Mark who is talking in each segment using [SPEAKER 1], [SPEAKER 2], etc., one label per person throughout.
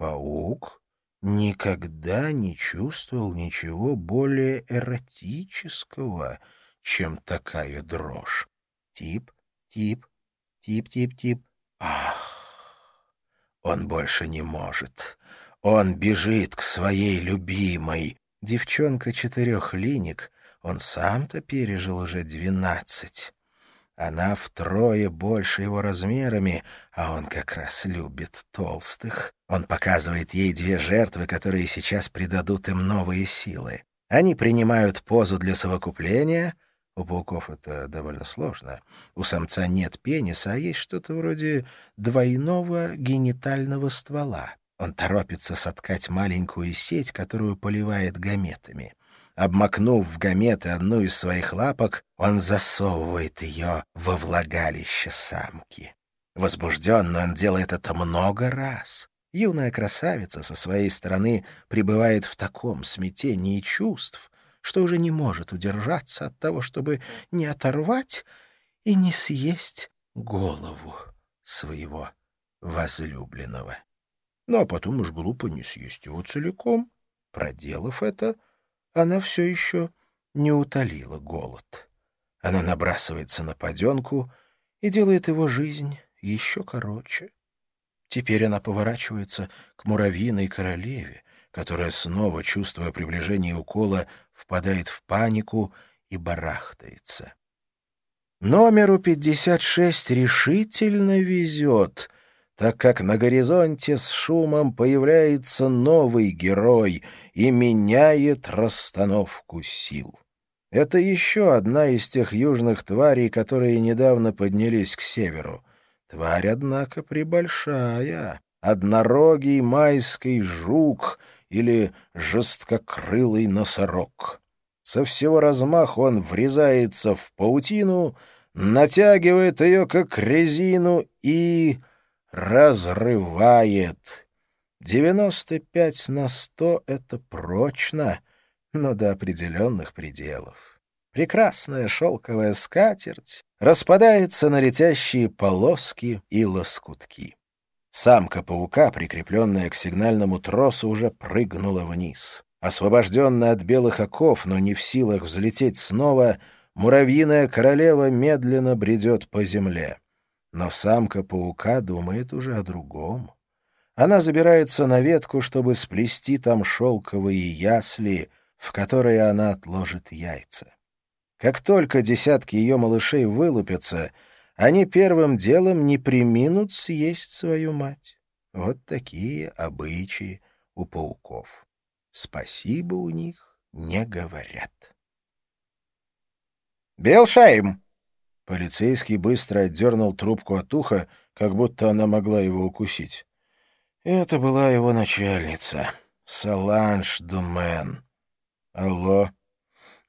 [SPEAKER 1] Паук никогда не чувствовал ничего более эротического, чем такая дрожь. Тип, тип, тип-тип-тип. Ах, он больше не может. Он бежит к своей любимой. Девчонка четырех линик, он сам-то пережил уже двенадцать. Она втрое больше его размерами, а он как раз любит толстых. Он показывает ей две жертвы, которые сейчас придадут им новые силы. Они принимают позу для совокупления. У пауков это довольно сложно. У самца нет пениса, а есть что-то вроде двойного генитального ствола. Он торопится соткать маленькую сеть, которую поливает гаметами. Обмакнув в гаметы одну из своих лапок, он засовывает ее во влагалище самки. Возбужденно он делает это много раз. Юная красавица со своей стороны пребывает в таком смятении чувств, что уже не может удержаться от того, чтобы не оторвать и не съесть голову своего возлюбленного ну а потом уж глупо не съесть его целиком. Проделав это, она все еще не утолила голод. Она набрасывается на паденку и делает его жизнь еще короче. Теперь она поворачивается к муравьиной королеве, которая, снова чувствуя приближение укола, впадает в панику и барахтается. Номеру 56 решительно везет — так как на горизонте с шумом появляется новый герой и меняет расстановку сил. Это еще одна из тех южных тварей, которые недавно поднялись к северу. Тварь, однако, прибольшая. Однорогий майский жук или жесткокрылый носорог. Со всего размаху он врезается в паутину, натягивает ее как резину и разрывает. Девяносто пять на сто — это прочно, но до определенных пределов. Прекрасная шелковая скатерть распадается на летящие полоски и лоскутки. Самка паука, прикрепленная к сигнальному тросу, уже прыгнула вниз. Освобожденная от белых оков, но не в силах взлететь снова, муравьиная королева медленно бредет по земле. Но самка паука думает уже о другом. Она забирается на ветку, чтобы сплести там шелковые ясли, в которые она отложит яйца. Как только десятки ее малышей вылупятся, они первым делом не приминут съесть свою мать. Вот такие обычаи у пауков. Спасибо у них не говорят. «Белшайм!» Полицейский быстро отдернул трубку от уха, как будто она могла его укусить. Это была его начальница, Саланж Думен. «Алло?»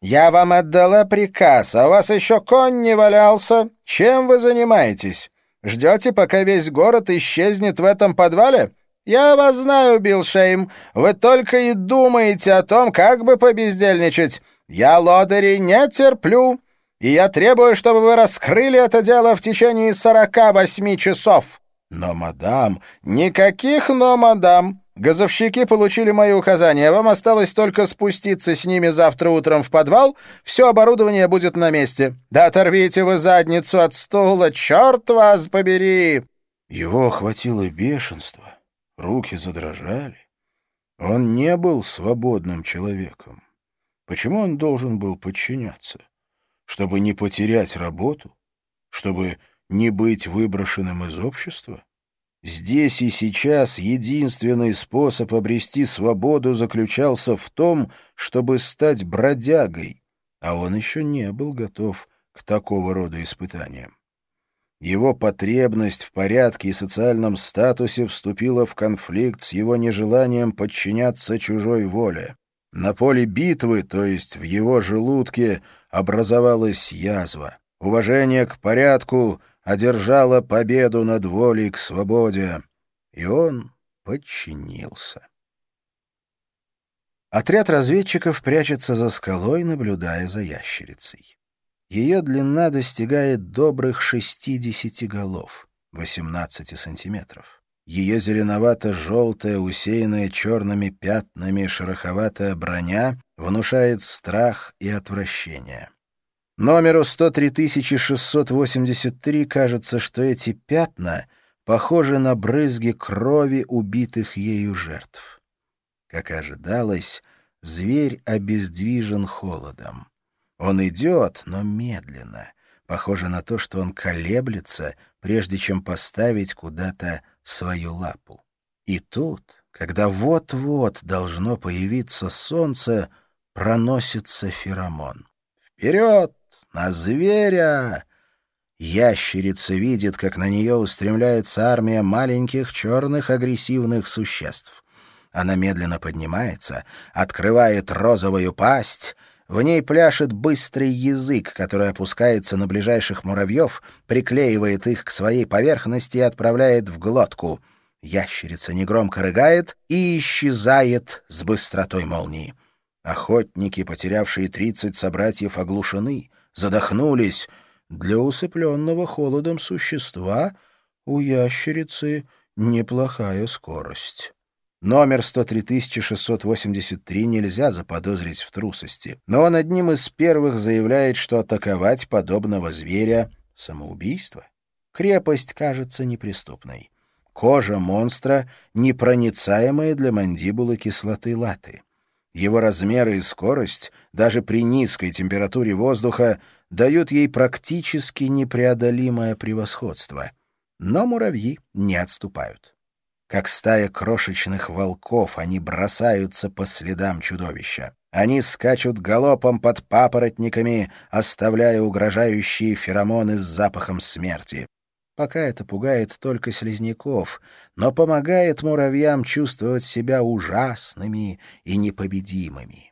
[SPEAKER 1] «Я вам отдала приказ, а у вас еще конь не валялся. Чем вы занимаетесь? Ждете, пока весь город исчезнет в этом подвале? Я вас знаю, Билшейм. Вы только и думаете о том, как бы побездельничать. Я лодырей не терплю и я требую, чтобы вы раскрыли это дело в течение сорока восьми часов». «Но, мадам...» «Никаких «но, мадам». Газовщики получили мои указания. Вам осталось только спуститься с ними завтра утром в подвал. Все оборудование будет на месте. Да оторвите вы задницу от стула, черт вас побери!» Его охватило бешенство. Руки задрожали. Он не был свободным человеком. Почему он должен был подчиняться? Чтобы не потерять работу, чтобы не быть выброшенным из общества? Здесь и сейчас единственный способ обрести свободу заключался в том, чтобы стать бродягой, а он еще не был готов к такого рода испытаниям. Его потребность в порядке и социальном статусе вступила в конфликт с его нежеланием подчиняться чужой воле. На поле битвы, то есть в его желудке, образовалась язва. Уважение к порядку одержало победу над волей к свободе, и он подчинился. Отряд разведчиков прячется за скалой, наблюдая за ящерицей. Ее длина достигает добрых 60 голов, 18 сантиметров. Ее зеленовато-желтая, усеянная черными пятнами шероховатая броня внушает страх и отвращение. Номеру 103683 кажется, что эти пятна похожи на брызги крови убитых ею жертв. Как ожидалось, зверь обездвижен холодом. Он идет, но медленно. Похоже на то, что он колеблется, прежде чем поставить куда-то свою лапу. И тут, когда вот-вот должно появиться солнце, проносится феромон. «Вперед! На зверя!» Ящерица видит, как на нее устремляется армия маленьких черных агрессивных существ. Она медленно поднимается, открывает розовую пасть. В ней пляшет быстрый язык, который опускается на ближайших муравьев, приклеивает их к своей поверхности и отправляет в глотку. Ящерица негромко рыгает и исчезает с быстротой молнии. Охотники, потерявшие тридцать собратьев, оглушены, задохнулись — для усыпленного холодом существа у ящерицы неплохая скорость. Номер 103683 нельзя заподозрить в трусости, но он одним из первых заявляет, что атаковать подобного зверя — самоубийство. Крепость кажется неприступной. Кожа монстра непроницаемая для мандибулы кислоты латы. Его размеры и скорость, даже при низкой температуре воздуха, дают ей практически непреодолимое превосходство. Но муравьи не отступают. Как стая крошечных волков, они бросаются по следам чудовища. Они скачут галопом под папоротниками, оставляя угрожающие феромоны с запахом смерти. Пока это пугает только слизняков, но помогает муравьям чувствовать себя ужасными и непобедимыми.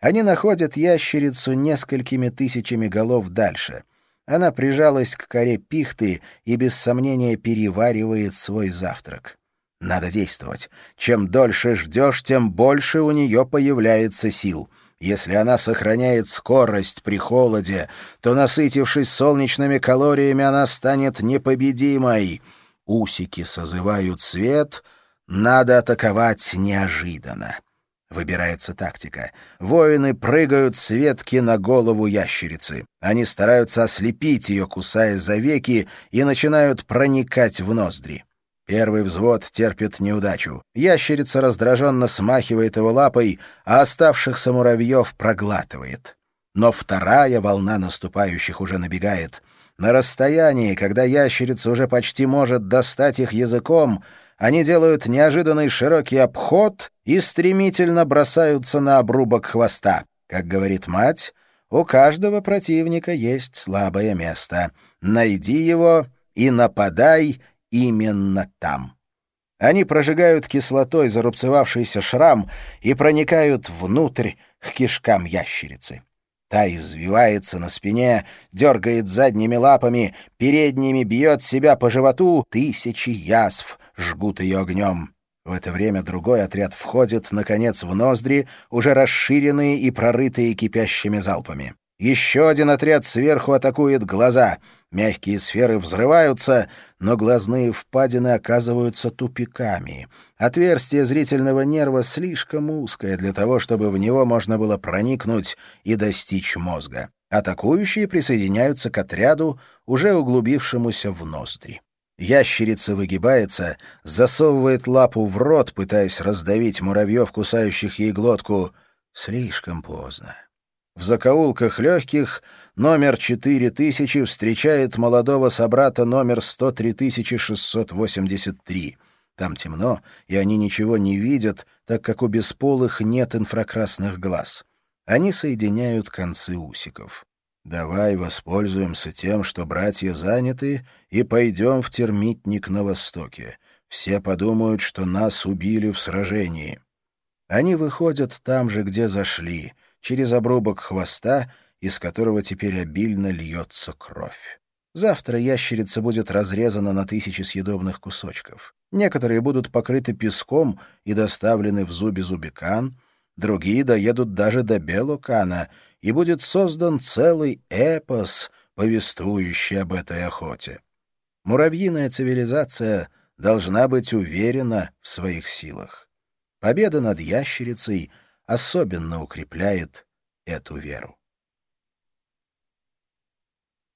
[SPEAKER 1] Они находят ящерицу несколькими тысячами голов дальше. Она прижалась к коре пихты и без сомнения переваривает свой завтрак. Надо действовать. Чем дольше ждешь, тем больше у нее появляется сил — если она сохраняет скорость при холоде, то, насытившись солнечными калориями, она станет непобедимой. Усики созывают свет, надо атаковать неожиданно. Выбирается тактика. Воины прыгают с ветки на голову ящерицы. Они стараются ослепить ее, кусая за веки, и начинают проникать в ноздри. Первый взвод терпит неудачу. Ящерица раздраженно смахивает его лапой, а оставшихся муравьев проглатывает. Но вторая волна наступающих уже набегает. На расстоянии, когда ящерица уже почти может достать их языком, они делают неожиданный широкий обход и стремительно бросаются на обрубок хвоста. Как говорит мать, у каждого противника есть слабое место. Найди его и нападай, именно там. Они прожигают кислотой зарубцевавшийся шрам и проникают внутрь к кишкам ящерицы. Та извивается на спине, дергает задними лапами, передними бьет себя по животу, тысячи язв жгут ее огнем. В это время другой отряд входит, наконец, в ноздри, уже расширенные и прорытые кипящими залпами. Еще один отряд сверху атакует глаза. Мягкие сферы взрываются, но глазные впадины оказываются тупиками. Отверстие зрительного нерва слишком узкое для того, чтобы в него можно было проникнуть и достичь мозга. Атакующие присоединяются к отряду, уже углубившемуся в ноздри. Ящерица выгибается, засовывает лапу в рот, пытаясь раздавить муравьев, кусающих ей глотку. Слишком поздно. В закоулках легких номер 4000 встречает молодого собрата номер 103683. Там темно, и они ничего не видят, так как у бесполых нет инфракрасных глаз. Они соединяют концы усиков. «Давай воспользуемся тем, что братья заняты, и пойдем в термитник на востоке. Все подумают, что нас убили в сражении». Они выходят там же, где зашли — через обрубок хвоста, из которого теперь обильно льется кровь. Завтра ящерица будет разрезана на тысячи съедобных кусочков. Некоторые будут покрыты песком и доставлены в Зуби-Зубикан, другие доедут даже до Белукана, и будет создан целый эпос, повествующий об этой охоте. Муравьиная цивилизация должна быть уверена в своих силах. Победа над ящерицей особенно укрепляет эту веру.